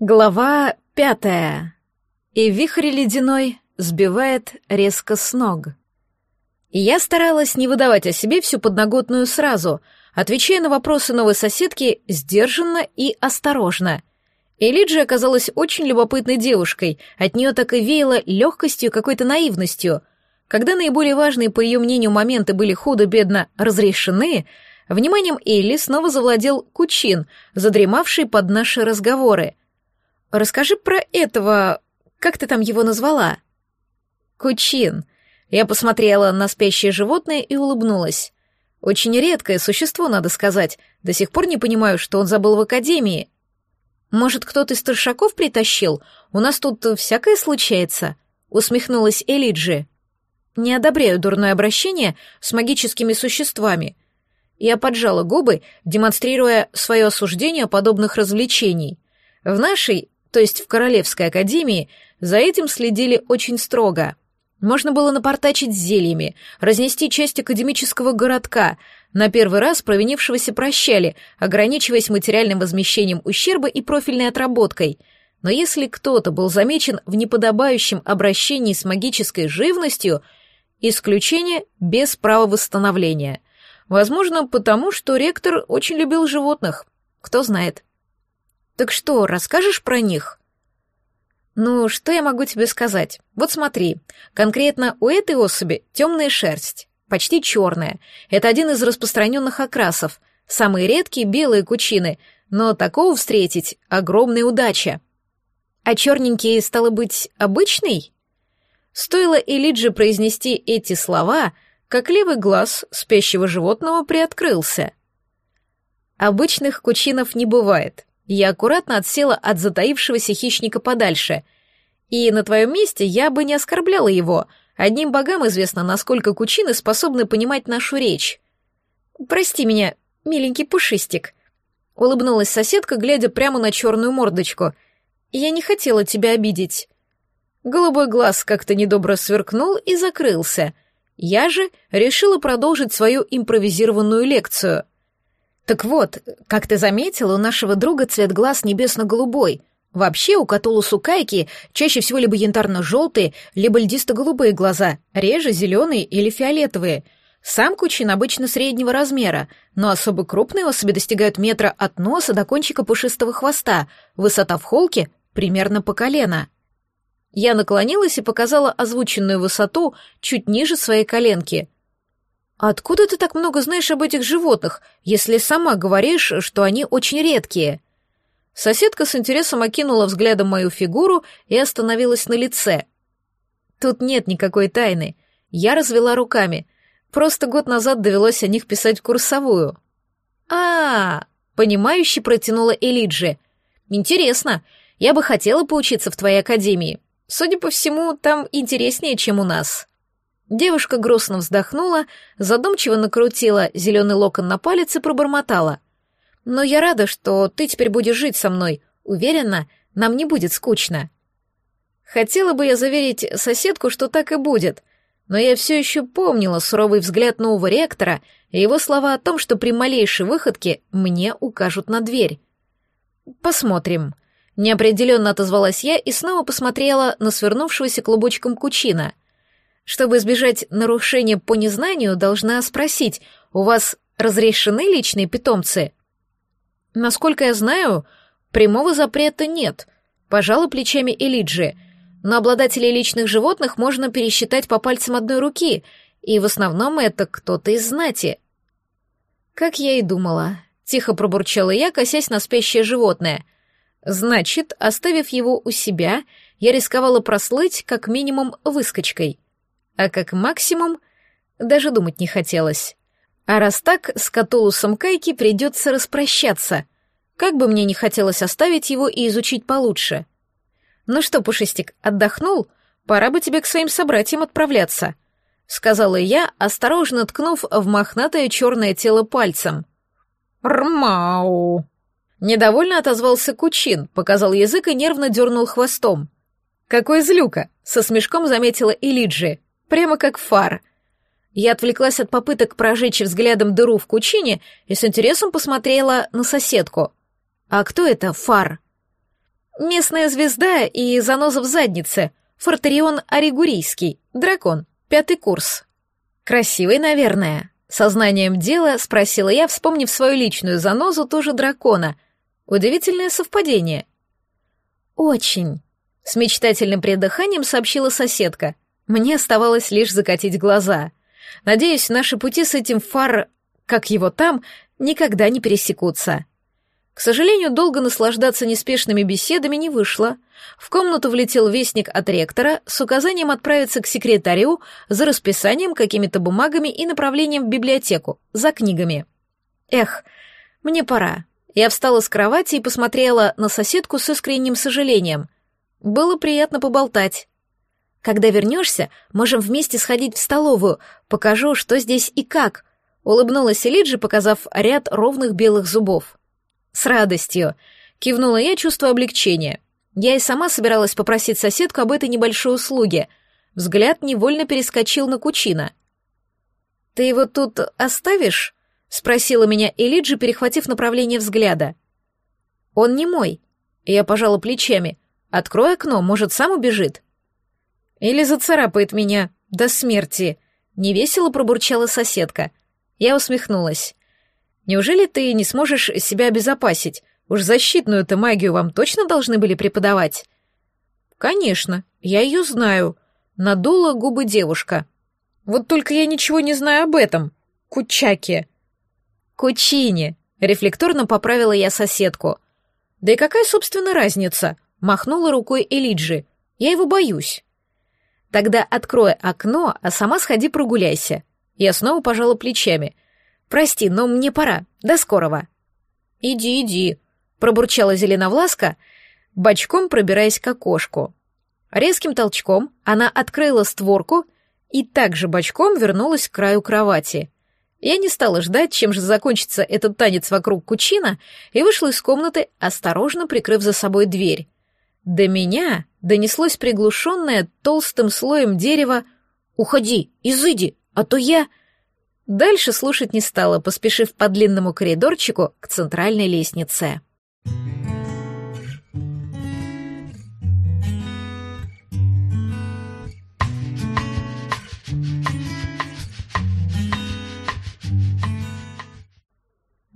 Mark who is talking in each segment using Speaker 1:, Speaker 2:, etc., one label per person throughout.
Speaker 1: Глава пятая. И вихрь ледяной сбивает резко с ног. я старалась не выдавать о себе всю подноготную сразу, отвечая на вопросы новой соседки сдержанно и осторожно. Элиджи оказалась очень любопытной девушкой, от нее так и веяло легкостью, какой-то наивностью. Когда наиболее важные, по ее мнению, моменты были худо-бедно разрешены, вниманием Элли снова завладел Кучин, задремавший под наши разговоры — Расскажи про этого... Как ты там его назвала?» «Кучин». Я посмотрела на спящее животное и улыбнулась. Очень редкое существо, надо сказать. До сих пор не понимаю, что он забыл в академии. Может, кто-то из старшаков притащил? У нас тут всякое случается. Усмехнулась Элиджи. Не одобряю дурное обращение с магическими существами. Я поджала губы, демонстрируя свое осуждение подобных развлечений. В нашей то есть в Королевской академии, за этим следили очень строго. Можно было напортачить зельями, разнести часть академического городка, на первый раз провинившегося прощали, ограничиваясь материальным возмещением ущерба и профильной отработкой. Но если кто-то был замечен в неподобающем обращении с магической живностью, исключение без права восстановления. Возможно, потому что ректор очень любил животных. Кто знает. Так что, расскажешь про них? Ну, что я могу тебе сказать? Вот смотри, конкретно у этой особи темная шерсть, почти черная. Это один из распространенных окрасов. Самые редкие белые кучины, но такого встретить — огромная удача. А черненький, стало быть, обычный? Стоило Элиджи произнести эти слова, как левый глаз спящего животного приоткрылся. Обычных кучинов не бывает. Я аккуратно отсела от затаившегося хищника подальше. И на твоем месте я бы не оскорбляла его. Одним богам известно, насколько кучины способны понимать нашу речь. «Прости меня, миленький пушистик», — улыбнулась соседка, глядя прямо на черную мордочку. «Я не хотела тебя обидеть». Голубой глаз как-то недобро сверкнул и закрылся. Я же решила продолжить свою импровизированную лекцию — так вот, как ты заметил, у нашего друга цвет глаз небесно-голубой. Вообще у Катулусу Кайки чаще всего либо янтарно-желтые, либо льдисто-голубые глаза, реже зеленые или фиолетовые. Сам кучин обычно среднего размера, но особо крупные особи достигают метра от носа до кончика пушистого хвоста, высота в холке примерно по колено. Я наклонилась и показала озвученную высоту чуть ниже своей коленки — «Откуда ты так много знаешь об этих животных, если сама говоришь, что они очень редкие?» Соседка с интересом окинула взглядом мою фигуру и остановилась на лице. «Тут нет никакой тайны. Я развела руками. Просто год назад довелось о них писать курсовую». «А-а-а!» — понимающе протянула Элиджи. «Интересно. Я бы хотела поучиться в твоей академии. Судя по всему, там интереснее, чем у нас». Девушка грустно вздохнула, задумчиво накрутила зеленый локон на палец и пробормотала. «Но я рада, что ты теперь будешь жить со мной. Уверена, нам не будет скучно». Хотела бы я заверить соседку, что так и будет, но я все еще помнила суровый взгляд нового ректора и его слова о том, что при малейшей выходке мне укажут на дверь. «Посмотрим». Неопределенно отозвалась я и снова посмотрела на свернувшегося клубочком кучина — чтобы избежать нарушения по незнанию, должна спросить, у вас разрешены личные питомцы? Насколько я знаю, прямого запрета нет, пожалуй, плечами Элиджи, но обладателей личных животных можно пересчитать по пальцам одной руки, и в основном это кто-то из знати. Как я и думала, тихо пробурчала я, косясь на спящее животное. Значит, оставив его у себя, я рисковала прослыть как минимум выскочкой — а как максимум даже думать не хотелось. А раз так, с Катулусом Кайки придется распрощаться. Как бы мне не хотелось оставить его и изучить получше. Ну что, Пушистик, отдохнул? Пора бы тебе к своим собратьям отправляться, сказала я, осторожно ткнув в мохнатое черное тело пальцем. Рмау! Недовольно отозвался Кучин, показал язык и нервно дернул хвостом. «Какой злюка!» — со смешком заметила Илиджи. Прямо как фар. Я отвлеклась от попыток прожечь взглядом дыру в кучине и с интересом посмотрела на соседку. «А кто это фар?» Местная звезда и заноза в заднице. Фортерион Оригурийский. Дракон. Пятый курс. Красивый, наверное. Сознанием дела спросила я, вспомнив свою личную занозу тоже дракона. Удивительное совпадение. Очень. С мечтательным предыханием сообщила соседка. Мне оставалось лишь закатить глаза. Надеюсь, наши пути с этим фар... как его там, никогда не пересекутся. К сожалению, долго наслаждаться неспешными беседами не вышло. В комнату влетел вестник от ректора с указанием отправиться к секретарю за расписанием, какими-то бумагами и направлением в библиотеку, за книгами. Эх, мне пора. Я встала с кровати и посмотрела на соседку с искренним сожалением. Было приятно поболтать. Когда вернешься, можем вместе сходить в столовую, покажу, что здесь и как. Улыбнулась Элиджи, показав ряд ровных белых зубов. «С радостью!» — кивнула я, чувство облегчения. Я и сама собиралась попросить соседку об этой небольшой услуге. Взгляд невольно перескочил на Кучина. «Ты его тут оставишь?» — спросила меня Элиджи, перехватив направление взгляда. «Он не мой». Я пожала плечами. «Открой окно, может, сам убежит?» «Или зацарапает меня до смерти», — невесело пробурчала соседка. Я усмехнулась. Неужели ты не сможешь себя обезопасить? Уж защитную-то магию вам точно должны были преподавать? Конечно, я ее знаю. Надула губы девушка. Вот только я ничего не знаю об этом. Кучаке. Кучине. Рефлекторно поправила я соседку. Да и какая, собственно, разница? Махнула рукой Элиджи. Я его боюсь. Тогда открой окно, а сама сходи прогуляйся. Я снова пожала плечами — Прости, но мне пора. До скорого». «Иди, иди», — пробурчала Зеленовласка, бочком пробираясь к окошку. Резким толчком она открыла створку и также бочком вернулась к краю кровати. Я не стала ждать, чем же закончится этот танец вокруг кучина, и вышла из комнаты, осторожно прикрыв за собой дверь. До меня донеслось приглушенное толстым слоем дерева «Уходи, изыди, а то я...» Дальше слушать не стала, поспешив по длинному коридорчику к центральной лестнице.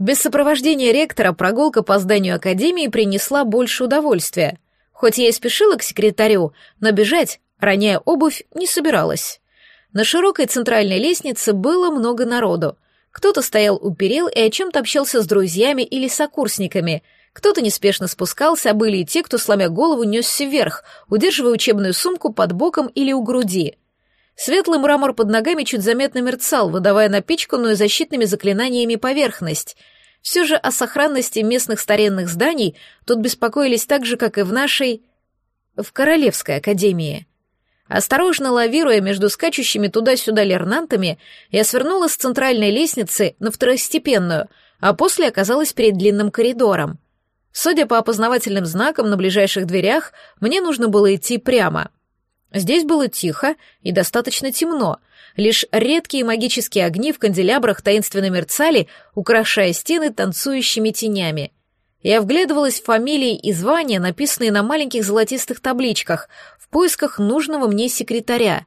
Speaker 1: Без сопровождения ректора прогулка по зданию академии принесла больше удовольствия. Хоть я и спешила к секретарю, но бежать, роняя обувь, не собиралась. На широкой центральной лестнице было много народу. Кто-то стоял у перил и о чем-то общался с друзьями или сокурсниками, кто-то неспешно спускался, а были и те, кто, сломя голову, несся вверх, удерживая учебную сумку под боком или у груди. Светлый мрамор под ногами чуть заметно мерцал, выдавая напичканную защитными заклинаниями поверхность. Все же о сохранности местных старинных зданий тут беспокоились так же, как и в нашей... в Королевской академии. Осторожно лавируя между скачущими туда-сюда лернантами, я свернула с центральной лестницы на второстепенную, а после оказалась перед длинным коридором. Судя по опознавательным знакам на ближайших дверях, мне нужно было идти прямо. Здесь было тихо и достаточно темно, лишь редкие магические огни в канделябрах таинственно мерцали, украшая стены танцующими тенями — я вглядывалась в фамилии и звания, написанные на маленьких золотистых табличках, в поисках нужного мне секретаря.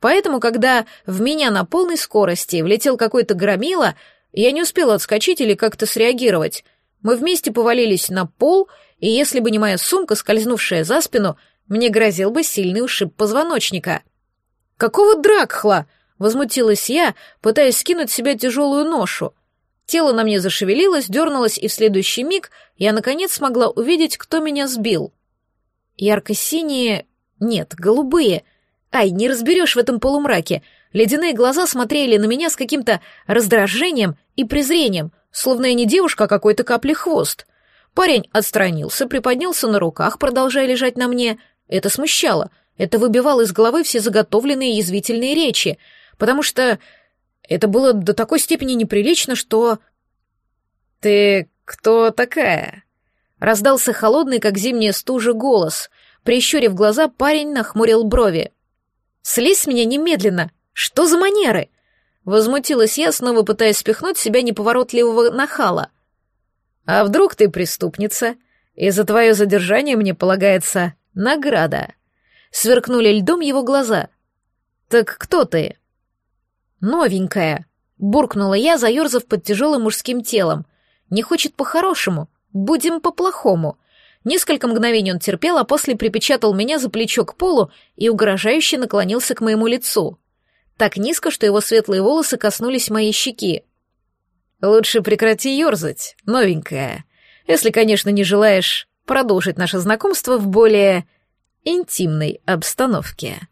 Speaker 1: Поэтому, когда в меня на полной скорости влетел какой-то громила, я не успела отскочить или как-то среагировать. Мы вместе повалились на пол, и если бы не моя сумка, скользнувшая за спину, мне грозил бы сильный ушиб позвоночника. «Какого дракхла?» — возмутилась я, пытаясь скинуть с себя тяжелую ношу — Тело на мне зашевелилось, дернулось, и в следующий миг я, наконец, смогла увидеть, кто меня сбил. Ярко-синие... Нет, голубые. Ай, не разберешь в этом полумраке. Ледяные глаза смотрели на меня с каким-то раздражением и презрением, словно я не девушка, а какой-то капли хвост. Парень отстранился, приподнялся на руках, продолжая лежать на мне. Это смущало. Это выбивало из головы все заготовленные язвительные речи, потому что это было до такой степени неприлично, что... «Ты кто такая?» Раздался холодный, как зимняя стужа, голос. Прищурив глаза, парень нахмурил брови. «Слезь с меня немедленно! Что за манеры?» Возмутилась я, снова пытаясь спихнуть себя неповоротливого нахала. «А вдруг ты преступница?» И за твое задержание мне полагается награда. Сверкнули льдом его глаза. Так кто ты? Новенькая. Буркнула я, заерзав под тяжелым мужским телом. Не хочет по-хорошему, будем по-плохому. Несколько мгновений он терпел, а после припечатал меня за плечо к полу и угрожающе наклонился к моему лицу. Так низко, что его светлые волосы коснулись моей щеки. «Лучше прекрати ерзать, новенькая, если, конечно, не желаешь продолжить наше знакомство в более интимной обстановке».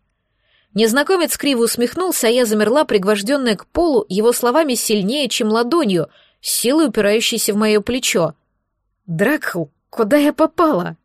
Speaker 1: Незнакомец криво усмехнулся, а я замерла, пригвожденная к полу его словами сильнее, чем ладонью, силой упирающейся в мое плечо. «Дракхл, куда я попала?»